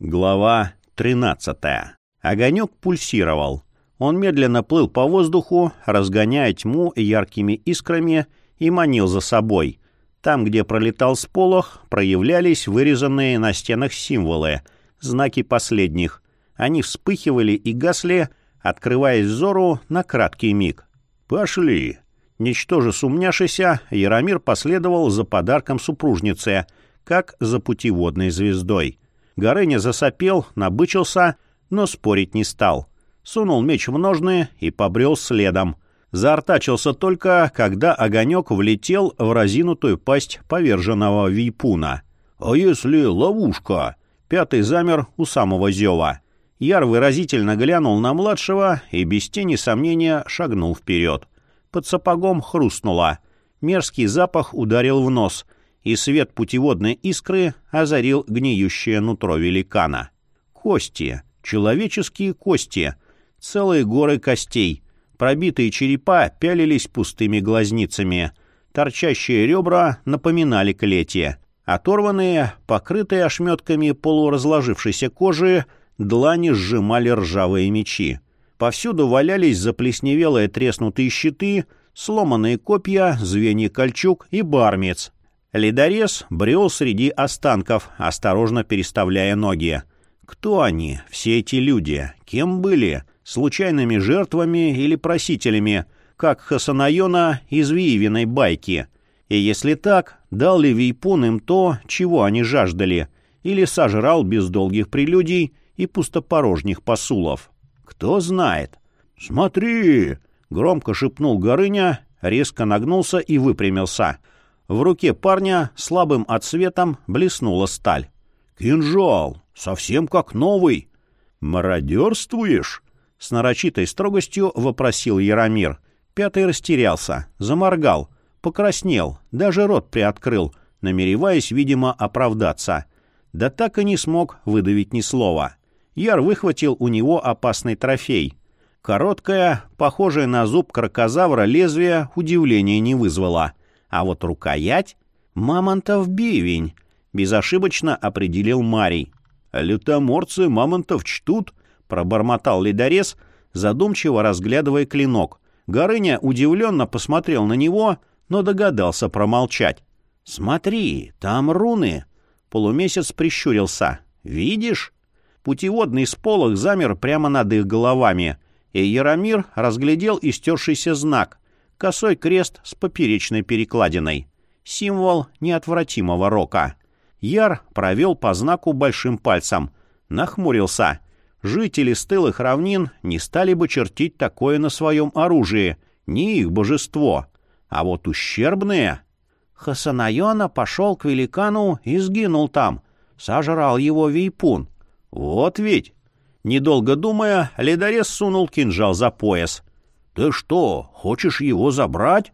Глава 13. Огонек пульсировал. Он медленно плыл по воздуху, разгоняя тьму яркими искрами и манил за собой. Там, где пролетал сполох, проявлялись вырезанные на стенах символы, знаки последних. Они вспыхивали и гасли, открываясь взору на краткий миг. «Пошли!» Ничтоже сумняшися, Яромир последовал за подарком супружнице, как за путеводной звездой — Горыня засопел, набычился, но спорить не стал. Сунул меч в ножны и побрел следом. Заортачился только, когда огонек влетел в разинутую пасть поверженного вейпуна. «А если ловушка?» Пятый замер у самого зева. Яр выразительно глянул на младшего и без тени сомнения шагнул вперед. Под сапогом хрустнуло. Мерзкий запах ударил в нос — и свет путеводной искры озарил гниющее нутро великана. Кости, человеческие кости, целые горы костей, пробитые черепа пялились пустыми глазницами, торчащие ребра напоминали клетия, оторванные, покрытые ошметками полуразложившейся кожи, длани сжимали ржавые мечи. Повсюду валялись заплесневелые треснутые щиты, сломанные копья, звенья кольчуг и бармец, Ледорез брел среди останков, осторожно переставляя ноги. Кто они, все эти люди? Кем были? Случайными жертвами или просителями, как Хасанайона из Виевиной байки? И если так, дал ли Вейпун им то, чего они жаждали, или сожрал без долгих прелюдий и пустопорожних посулов? Кто знает? «Смотри!» — громко шепнул Горыня, резко нагнулся и выпрямился — в руке парня слабым отсветом блеснула сталь. «Кинжал! Совсем как новый!» «Мародерствуешь?» — с нарочитой строгостью вопросил Яромир. Пятый растерялся, заморгал, покраснел, даже рот приоткрыл, намереваясь, видимо, оправдаться. Да так и не смог выдавить ни слова. Яр выхватил у него опасный трофей. Короткое, похожее на зуб крокозавра лезвие удивления не вызвало — а вот рукоять — мамонтов бивень, безошибочно определил Марий. «Лютоморцы мамонтов чтут», — пробормотал ледорез, задумчиво разглядывая клинок. Горыня удивленно посмотрел на него, но догадался промолчать. «Смотри, там руны!» Полумесяц прищурился. «Видишь?» Путеводный сполох замер прямо над их головами, и Яромир разглядел истершийся знак, косой крест с поперечной перекладиной. Символ неотвратимого рока. Яр провел по знаку большим пальцем. Нахмурился. Жители стылых равнин не стали бы чертить такое на своем оружии. Не их божество. А вот ущербные... Хасанайона пошел к великану и сгинул там. Сожрал его вейпун. Вот ведь... Недолго думая, ледорез сунул кинжал за пояс — «Ты что, хочешь его забрать?»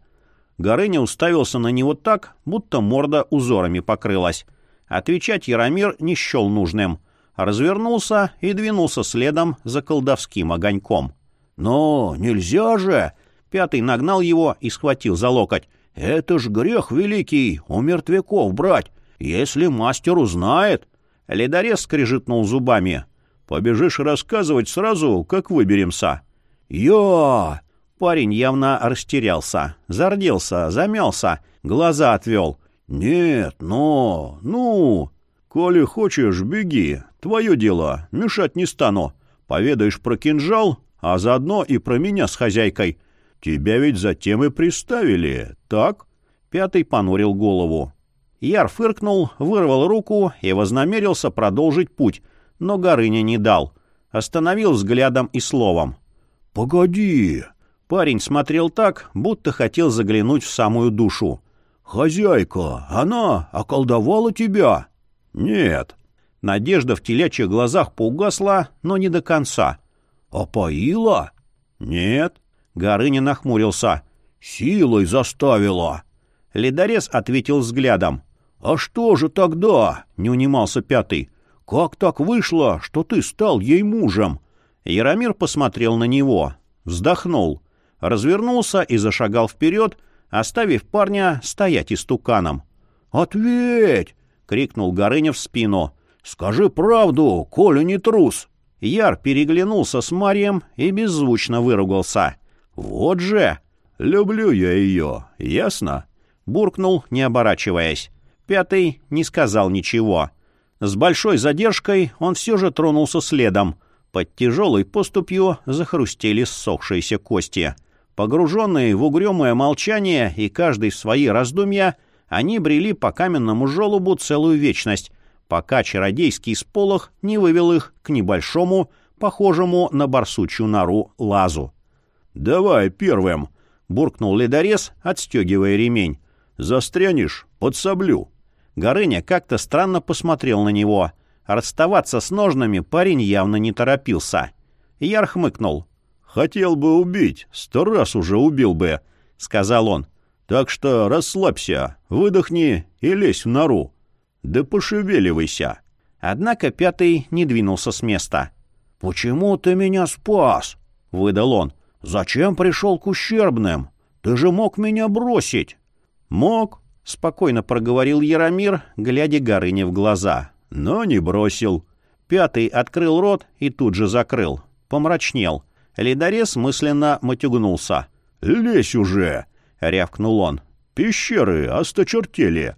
Горыня уставился на него так, будто морда узорами покрылась. Отвечать Яромир не счел нужным. Развернулся и двинулся следом за колдовским огоньком. «Но нельзя же!» Пятый нагнал его и схватил за локоть. «Это ж грех великий, у мертвяков брать, если мастер узнает!» Ледорез скрежетнул зубами. «Побежишь рассказывать сразу, как выберемся?» «Я!» Парень явно растерялся, зарделся, замялся, глаза отвел. «Нет, но... ну...» «Коли хочешь, беги. Твое дело. Мешать не стану. Поведаешь про кинжал, а заодно и про меня с хозяйкой. Тебя ведь затем и приставили, так?» Пятый понурил голову. Яр фыркнул, вырвал руку и вознамерился продолжить путь, но Горыня не дал. Остановил взглядом и словом. «Погоди!» Парень смотрел так, будто хотел заглянуть в самую душу. «Хозяйка, она околдовала тебя?» «Нет». Надежда в телячьих глазах поугасла, но не до конца. «Опоила?» «Нет». Горыня нахмурился. «Силой заставила». Ледорез ответил взглядом. «А что же тогда?» — не унимался пятый. «Как так вышло, что ты стал ей мужем?» Яромир посмотрел на него, вздохнул развернулся и зашагал вперед, оставив парня стоять истуканом. «Ответь!» — крикнул Горыня в спину. Скажи правду, Коля не трус!» Яр переглянулся с Марием и беззвучно выругался. «Вот же!» «Люблю я ее, ясно?» Буркнул, не оборачиваясь. Пятый не сказал ничего. С большой задержкой он все же тронулся следом. Под тяжелой поступью захрустели ссохшиеся кости. Погруженные в угрюмое молчание и каждый в свои раздумья, они брели по каменному желобу целую вечность, пока чародейский сполох не вывел их к небольшому, похожему на барсучью нору, лазу. «Давай первым!» — буркнул ледорез, отстегивая ремень. «Застрянешь? Подсоблю!» Горыня как-то странно посмотрел на него. Расставаться с ножнами парень явно не торопился. Яр хмыкнул. «Хотел бы убить, сто раз уже убил бы», — сказал он. «Так что расслабься, выдохни и лезь в нору. Да пошевеливайся!» Однако пятый не двинулся с места. «Почему ты меня спас?» — выдал он. «Зачем пришел к ущербным? Ты же мог меня бросить!» «Мог», — спокойно проговорил Яромир, глядя Горыне в глаза. «Но не бросил». Пятый открыл рот и тут же закрыл. Помрачнел. Ледорез мысленно матюгнулся. «Лезь уже!» — рявкнул он. «Пещеры осточертели!»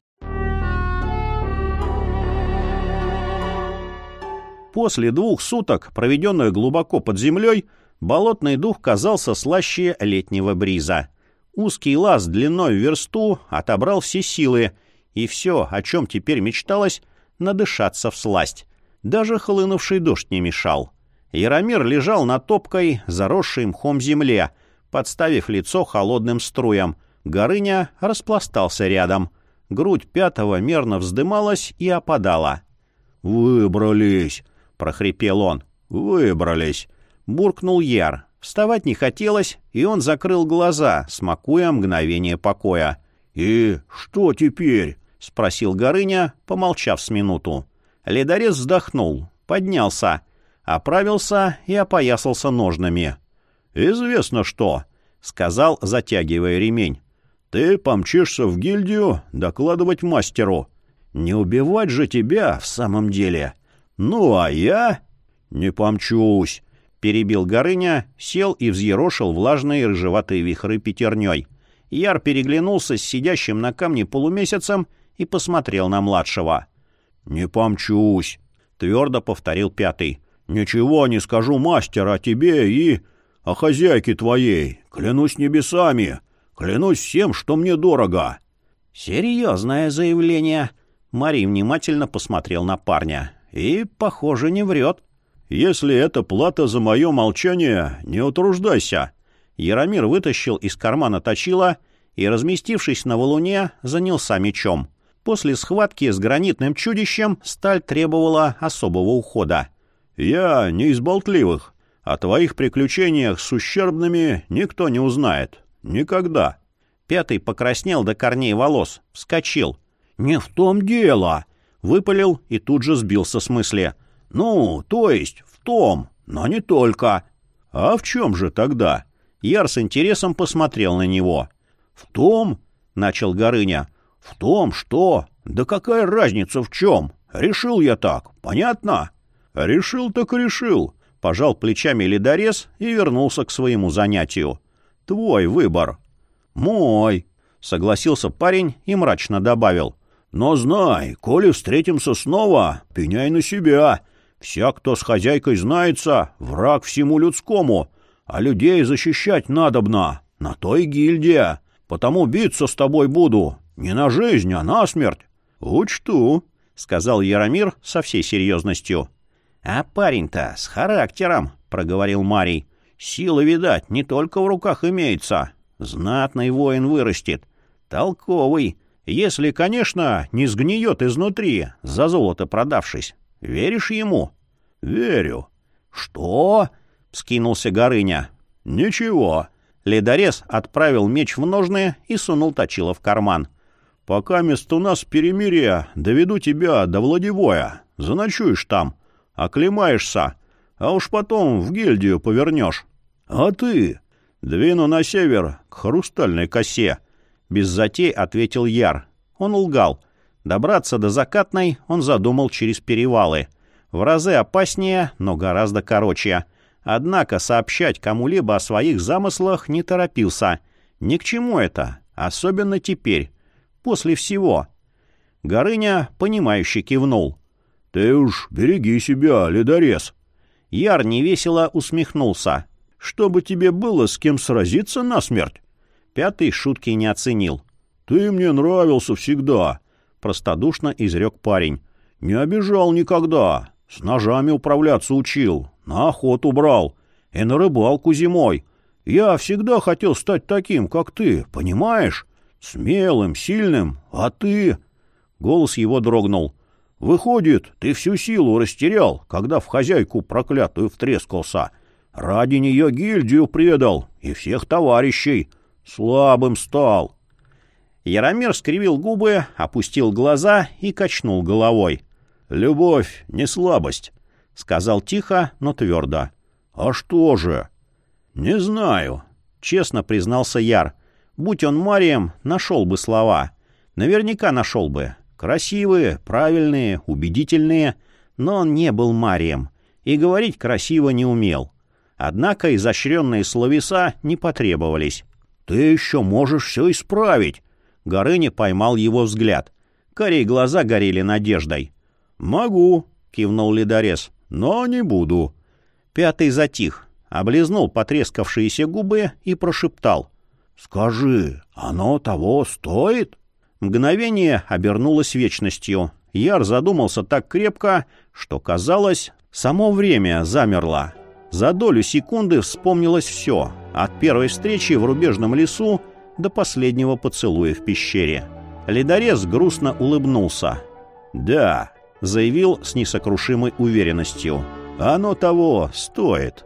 После двух суток, проведенных глубоко под землей, болотный дух казался слаще летнего бриза. Узкий лаз длиной в версту отобрал все силы, и все, о чем теперь мечталось, надышаться в сласть. Даже хлынувший дождь не мешал. Яромир лежал на топкой, заросшей мхом земле, подставив лицо холодным струям. Горыня распластался рядом. Грудь пятого мерно вздымалась и опадала. «Выбрались!» — прохрипел он. «Выбрались!» — буркнул Яр. Вставать не хотелось, и он закрыл глаза, смакуя мгновение покоя. «И что теперь?» — спросил Горыня, помолчав с минуту. Ледорез вздохнул, поднялся, оправился и опоясался ножнами. «Известно что», — сказал, затягивая ремень. «Ты помчишься в гильдию докладывать мастеру. Не убивать же тебя в самом деле. Ну, а я не помчусь, — перебил Горыня, сел и взъерошил влажные рыжеватые вихры пятерней. Яр переглянулся с сидящим на камне полумесяцем и посмотрел на младшего. — Не помчусь, — твердо повторил пятый. — Ничего не скажу мастера о тебе и... о хозяйке твоей. Клянусь небесами, клянусь всем, что мне дорого. — Серьезное заявление. Марий внимательно посмотрел на парня. И, похоже, не врет. «Если это плата за мое молчание, не утруждайся». Яромир вытащил из кармана точила и, разместившись на валуне, занялся мечом. После схватки с гранитным чудищем сталь требовала особого ухода. «Я не из болтливых. О твоих приключениях с ущербными никто не узнает. Никогда». Пятый покраснел до корней волос, вскочил. «Не в том дело!» Выпалил и тут же сбился с мысли. «Ну, то есть в том, но не только». «А в чем же тогда?» Яр с интересом посмотрел на него. «В том?» — начал Горыня. «В том, что? Да какая разница в чем? Решил я так, понятно?» «Решил так решил», — пожал плечами ледорез и вернулся к своему занятию. «Твой выбор». «Мой», — согласился парень и мрачно добавил. Но знай, коли встретимся снова, пеняй на себя. Вся, кто с хозяйкой знается, враг всему людскому, а людей защищать надобно. На то и гильдия. Потому биться с тобой буду. Не на жизнь, а на смерть. Учту, — сказал Яромир со всей серьезностью. — А парень-то с характером, — проговорил Марий. — Сила, видать, не только в руках имеется. Знатный воин вырастет. Толковый. Если, конечно, не сгниет изнутри, за золото продавшись. Веришь ему? — Верю. — Что? — скинулся Горыня. — Ничего. Ледорез отправил меч в ножны и сунул точило в карман. — Пока мест у нас перемирие, доведу тебя до Владивоя. Заночуешь там. Оклемаешься. А уж потом в гильдию повернешь. — А ты? — Двину на север, к хрустальной косе. — без затей ответил Яр. Он лгал. Добраться до закатной он задумал через перевалы. В разы опаснее, но гораздо короче. Однако сообщать кому-либо о своих замыслах не торопился. Ни к чему это, особенно теперь, после всего. Горыня, понимающе кивнул. «Ты уж береги себя, ледорез!» Яр невесело усмехнулся. «Чтобы тебе было с кем сразиться насмерть!» Пятый шутки не оценил. «Ты мне нравился всегда!» Простодушно изрек парень. «Не обижал никогда. С ножами управляться учил. На охоту брал. И на рыбалку зимой. Я всегда хотел стать таким, как ты, понимаешь? Смелым, сильным. А ты...» Голос его дрогнул. «Выходит, ты всю силу растерял, когда в хозяйку проклятую втрескался. Ради нее гильдию предал и всех товарищей. Слабым стал». Яромир скривил губы, опустил глаза и качнул головой. «Любовь — не слабость», — сказал тихо, но твердо. «А что же?» «Не знаю», — честно признался Яр. «Будь он Марием, нашел бы слова. Наверняка нашел бы. Красивые, правильные, убедительные, но он не был Марием и говорить красиво не умел. Однако изощренные словеса не потребовались. «Ты еще можешь все исправить!» Горыня поймал его взгляд. Корей глаза горели надеждой. «Могу», — кивнул ледорез, — «но не буду». Пятый затих, облизнул потрескавшиеся губы и прошептал. «Скажи, оно того стоит?» Мгновение обернулось вечностью. Яр задумался так крепко, что, казалось, само время замерло. За долю секунды вспомнилось все, от первой встречи в рубежном лесу до последнего поцелуя в пещере. Ледорез грустно улыбнулся. «Да», — заявил с несокрушимой уверенностью, — «оно того стоит».